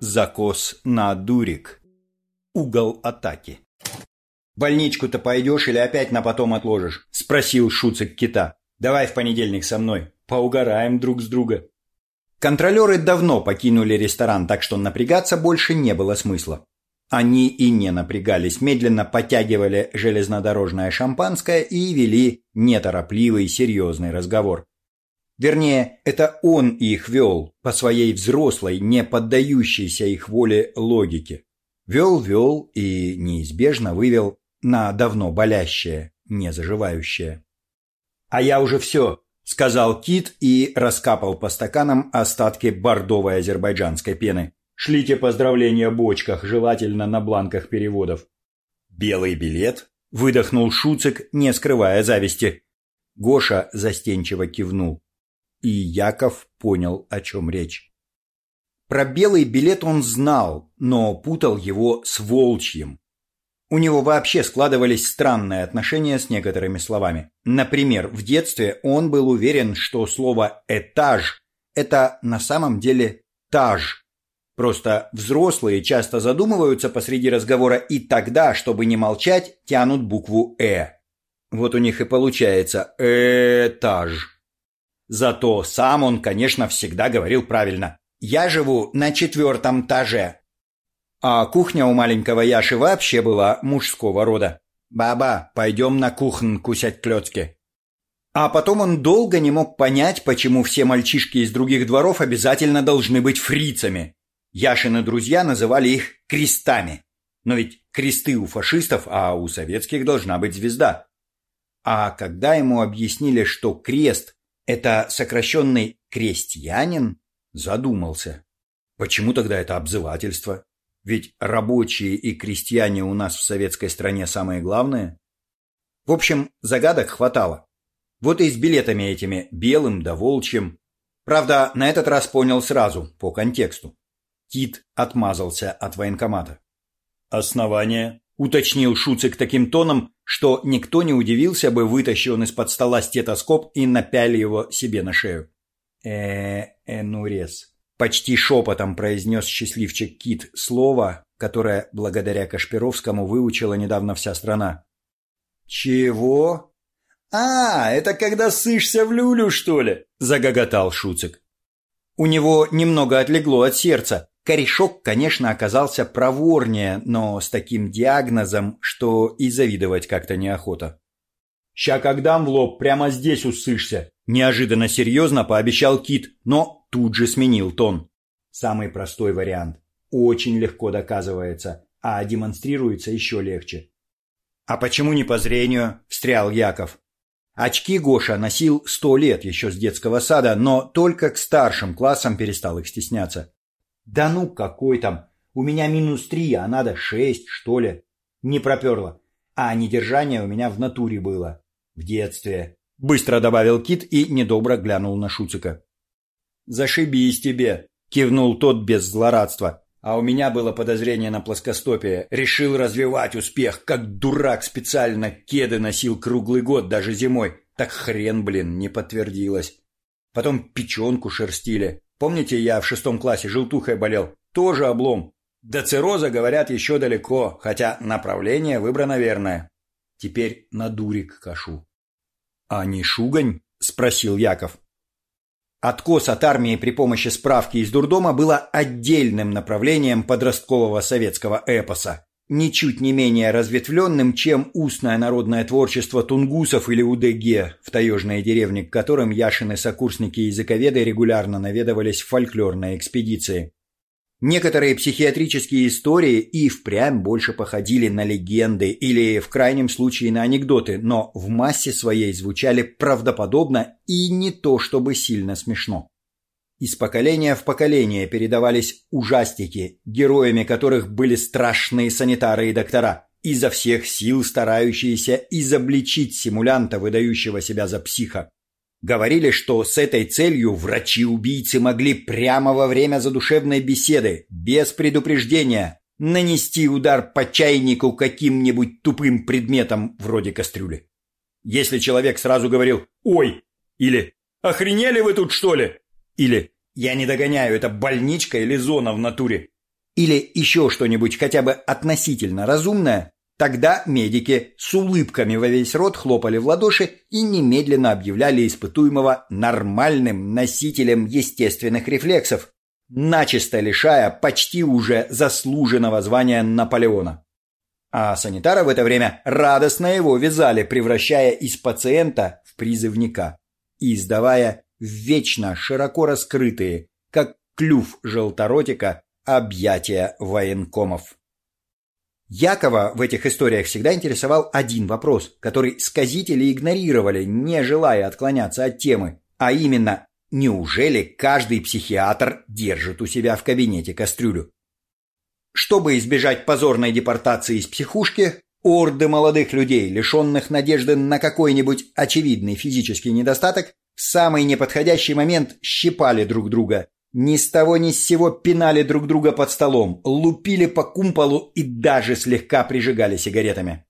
Закос на дурик. Угол атаки. «Больничку-то пойдешь или опять на потом отложишь?» – спросил Шуцик кита. «Давай в понедельник со мной. Поугараем друг с друга». Контролеры давно покинули ресторан, так что напрягаться больше не было смысла. Они и не напрягались, медленно подтягивали железнодорожное шампанское и вели неторопливый серьезный разговор. Вернее, это он их вел по своей взрослой, не поддающейся их воле логике. Вел-вел и неизбежно вывел на давно болящее, не заживающее. «А я уже все», — сказал Кит и раскапал по стаканам остатки бордовой азербайджанской пены. «Шлите поздравления бочках, желательно на бланках переводов». «Белый билет?» — выдохнул Шуцик, не скрывая зависти. Гоша застенчиво кивнул. И Яков понял, о чем речь. Про белый билет он знал, но путал его с волчьим. У него вообще складывались странные отношения с некоторыми словами. Например, в детстве он был уверен, что слово «этаж» – это на самом деле «таж». Просто взрослые часто задумываются посреди разговора и тогда, чтобы не молчать, тянут букву «э». Вот у них и получается «этаж». Зато сам он, конечно, всегда говорил правильно. «Я живу на четвертом этаже». А кухня у маленького Яши вообще была мужского рода. «Баба, пойдем на кухню кусять клёцки». А потом он долго не мог понять, почему все мальчишки из других дворов обязательно должны быть фрицами. Яшины друзья называли их крестами. Но ведь кресты у фашистов, а у советских должна быть звезда. А когда ему объяснили, что крест – это сокращенный крестьянин, задумался. Почему тогда это обзывательство? Ведь рабочие и крестьяне у нас в советской стране самые главные. В общем, загадок хватало. Вот и с билетами этими, белым да волчьим. Правда, на этот раз понял сразу, по контексту. Кит отмазался от военкомата. «Основание?» — уточнил Шуцик таким тоном, что никто не удивился бы, вытащил он из-под стола стетоскоп и напяли его себе на шею. э энурез Почти шепотом произнес счастливчик Кит слово, которое, благодаря Кашпировскому, выучила недавно вся страна. «Чего?» «А, это когда сышься в люлю, что ли?» – загоготал Шуцик. У него немного отлегло от сердца. Корешок, конечно, оказался проворнее, но с таким диагнозом, что и завидовать как-то неохота. «Ща как дам в лоб, прямо здесь усышься!» Неожиданно серьезно пообещал Кит, но тут же сменил тон. Самый простой вариант. Очень легко доказывается, а демонстрируется еще легче. «А почему не по зрению?» – встрял Яков. Очки Гоша носил сто лет еще с детского сада, но только к старшим классам перестал их стесняться. «Да ну, какой там! У меня минус три, а надо шесть, что ли!» Не проперло. А недержание у меня в натуре было. В детстве. Быстро добавил Кит и недобро глянул на Шуцика. «Зашибись тебе!» – кивнул тот без злорадства. А у меня было подозрение на плоскостопие. Решил развивать успех, как дурак специально кеды носил круглый год, даже зимой. Так хрен, блин, не подтвердилось. Потом печенку шерстили. Помните, я в шестом классе желтухой болел? Тоже облом. До цирроза, говорят, еще далеко, хотя направление выбрано верное. Теперь на дурик кашу. — А не шугань? — спросил Яков. Откос от армии при помощи справки из дурдома было отдельным направлением подросткового советского эпоса, ничуть не менее разветвленным, чем устное народное творчество тунгусов или УДГ в таежной деревне, к которым Яшины сокурсники и языковеды регулярно наведывались в фольклорные экспедиции. Некоторые психиатрические истории и впрямь больше походили на легенды или, в крайнем случае, на анекдоты, но в массе своей звучали правдоподобно и не то чтобы сильно смешно. Из поколения в поколение передавались ужастики, героями которых были страшные санитары и доктора, изо всех сил старающиеся изобличить симулянта, выдающего себя за психа. Говорили, что с этой целью врачи-убийцы могли прямо во время задушевной беседы, без предупреждения, нанести удар по чайнику каким-нибудь тупым предметом вроде кастрюли. Если человек сразу говорил «Ой!» или «Охренели вы тут, что ли?» Или «Я не догоняю, это больничка или зона в натуре», или еще что-нибудь хотя бы относительно разумное, тогда медики с улыбками во весь рот хлопали в ладоши и немедленно объявляли испытуемого нормальным носителем естественных рефлексов, начисто лишая почти уже заслуженного звания Наполеона. А санитары в это время радостно его вязали, превращая из пациента в призывника и издавая вечно широко раскрытые, как клюв желторотика, объятия военкомов. Якова в этих историях всегда интересовал один вопрос, который сказители игнорировали, не желая отклоняться от темы, а именно, неужели каждый психиатр держит у себя в кабинете кастрюлю? Чтобы избежать позорной депортации из психушки, орды молодых людей, лишенных надежды на какой-нибудь очевидный физический недостаток, в самый неподходящий момент щипали друг друга, ни с того ни с сего пинали друг друга под столом, лупили по кумполу и даже слегка прижигали сигаретами.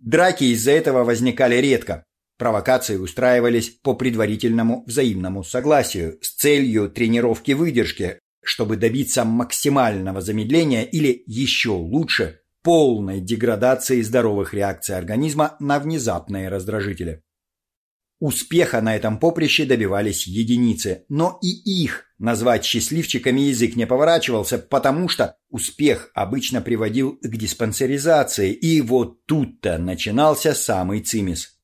Драки из-за этого возникали редко. Провокации устраивались по предварительному взаимному согласию с целью тренировки выдержки, чтобы добиться максимального замедления или, еще лучше, полной деградации здоровых реакций организма на внезапные раздражители. Успеха на этом поприще добивались единицы, но и их назвать счастливчиками язык не поворачивался, потому что успех обычно приводил к диспансеризации, и вот тут-то начинался самый цимис.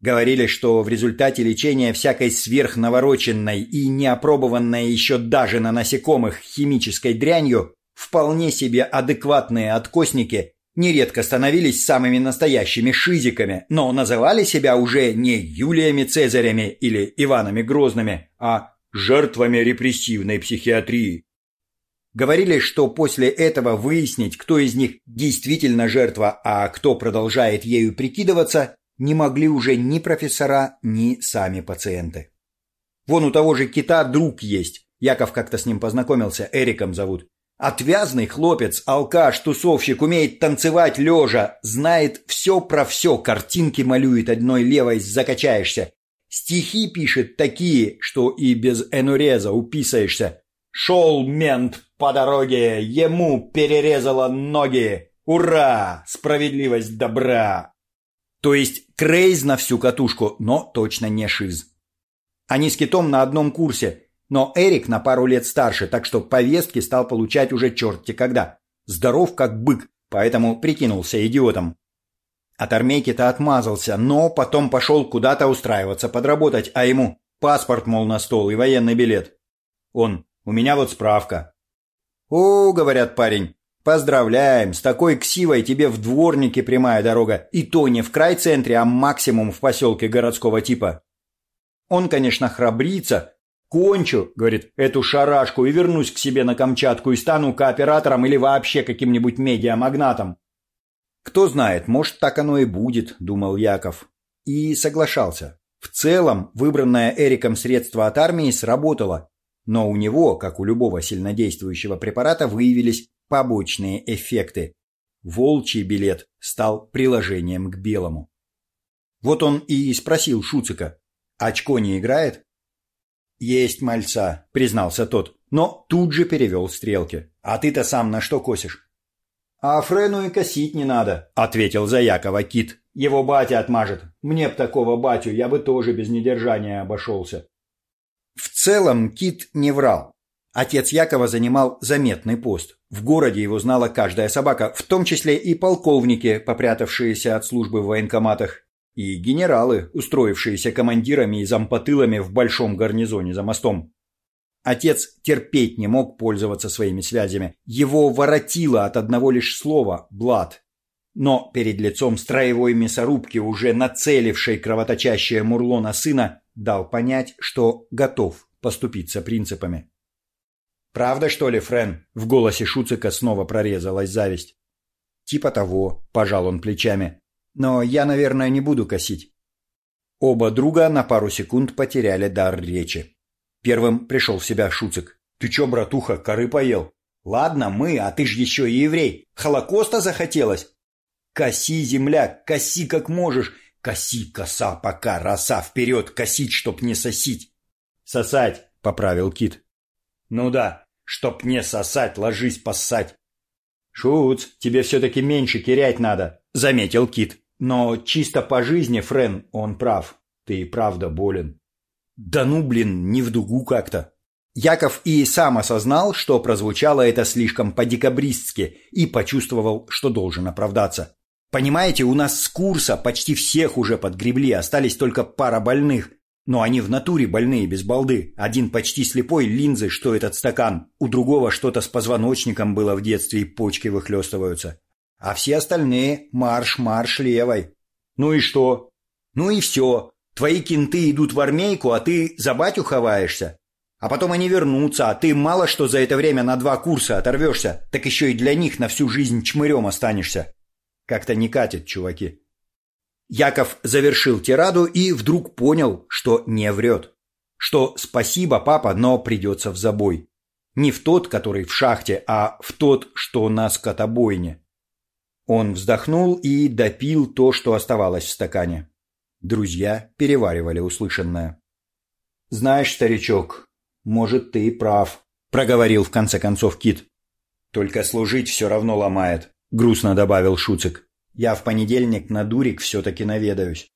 Говорили, что в результате лечения всякой сверхнавороченной и неопробованной еще даже на насекомых химической дрянью вполне себе адекватные откосники нередко становились самыми настоящими шизиками, но называли себя уже не Юлиями Цезарями или Иванами Грозными, а жертвами репрессивной психиатрии. Говорили, что после этого выяснить, кто из них действительно жертва, а кто продолжает ею прикидываться, не могли уже ни профессора, ни сами пациенты. Вон у того же кита друг есть. Яков как-то с ним познакомился, Эриком зовут. Отвязный хлопец, алкаш, тусовщик, умеет танцевать лежа, знает все про все, картинки малюет одной левой, закачаешься. Стихи пишет такие, что и без энуреза уписаешься. Шел мент по дороге, ему перерезало ноги. Ура! Справедливость добра! То есть крейз на всю катушку, но точно не шиз. Они с китом на одном курсе, но Эрик на пару лет старше, так что повестки стал получать уже черти когда. Здоров как бык, поэтому прикинулся идиотом. От армейки-то отмазался, но потом пошел куда-то устраиваться, подработать, а ему паспорт, мол, на стол и военный билет. Он, у меня вот справка. «О, — говорят парень, — поздравляем, с такой ксивой тебе в дворнике прямая дорога, и то не в край центре, а максимум в поселке городского типа». Он, конечно, храбрится, Кончу, говорит, эту шарашку и вернусь к себе на Камчатку и стану кооператором или вообще каким-нибудь медиамагнатом. Кто знает, может, так оно и будет, думал Яков. И соглашался. В целом, выбранное Эриком средство от армии сработало, но у него, как у любого сильнодействующего препарата, выявились побочные эффекты. Волчий билет стал приложением к белому. Вот он и спросил Шуцика, очко не играет? «Есть мальца», — признался тот, но тут же перевел стрелки. «А ты-то сам на что косишь?» «А Френу и косить не надо», — ответил за Якова Кит. «Его батя отмажет. Мне б такого батю, я бы тоже без недержания обошелся». В целом Кит не врал. Отец Якова занимал заметный пост. В городе его знала каждая собака, в том числе и полковники, попрятавшиеся от службы в военкоматах и генералы, устроившиеся командирами и зампотылами в большом гарнизоне за мостом. Отец терпеть не мог пользоваться своими связями. Его воротило от одного лишь слова «блад». Но перед лицом строевой мясорубки, уже нацелившей кровоточащее мурло на сына, дал понять, что готов поступиться принципами. «Правда, что ли, Френ?» В голосе Шуцика снова прорезалась зависть. «Типа того», – пожал он плечами. Но я, наверное, не буду косить. Оба друга на пару секунд потеряли дар речи. Первым пришел в себя Шуцик. «Ты чё, братуха, коры поел?» «Ладно, мы, а ты ж еще и еврей. Холокоста захотелось?» «Коси, земля, коси как можешь. Коси, коса, пока, роса, вперед, косить, чтоб не сосить». «Сосать», — поправил Кит. «Ну да, чтоб не сосать, ложись поссать. «Шуц, тебе все-таки меньше кирять надо», — заметил Кит. «Но чисто по жизни, Френ, он прав. Ты и правда болен». «Да ну, блин, не в дугу как-то». Яков и сам осознал, что прозвучало это слишком по-декабристски, и почувствовал, что должен оправдаться. «Понимаете, у нас с курса почти всех уже подгребли, остались только пара больных. Но они в натуре больные, без балды. Один почти слепой, линзы, что этот стакан. У другого что-то с позвоночником было в детстве и почки выхлестываются. А все остальные марш-марш левой. Ну и что? Ну и все. Твои кенты идут в армейку, а ты за батю ховаешься. А потом они вернутся, а ты мало что за это время на два курса оторвешься, так еще и для них на всю жизнь чмырем останешься. Как-то не катит, чуваки. Яков завершил тираду и вдруг понял, что не врет. Что спасибо, папа, но придется в забой. Не в тот, который в шахте, а в тот, что на скотобойне. Он вздохнул и допил то, что оставалось в стакане. Друзья переваривали услышанное. «Знаешь, старичок, может, ты и прав», — проговорил в конце концов Кит. «Только служить все равно ломает», — грустно добавил Шуцик. Я в понедельник на дурик все-таки наведаюсь.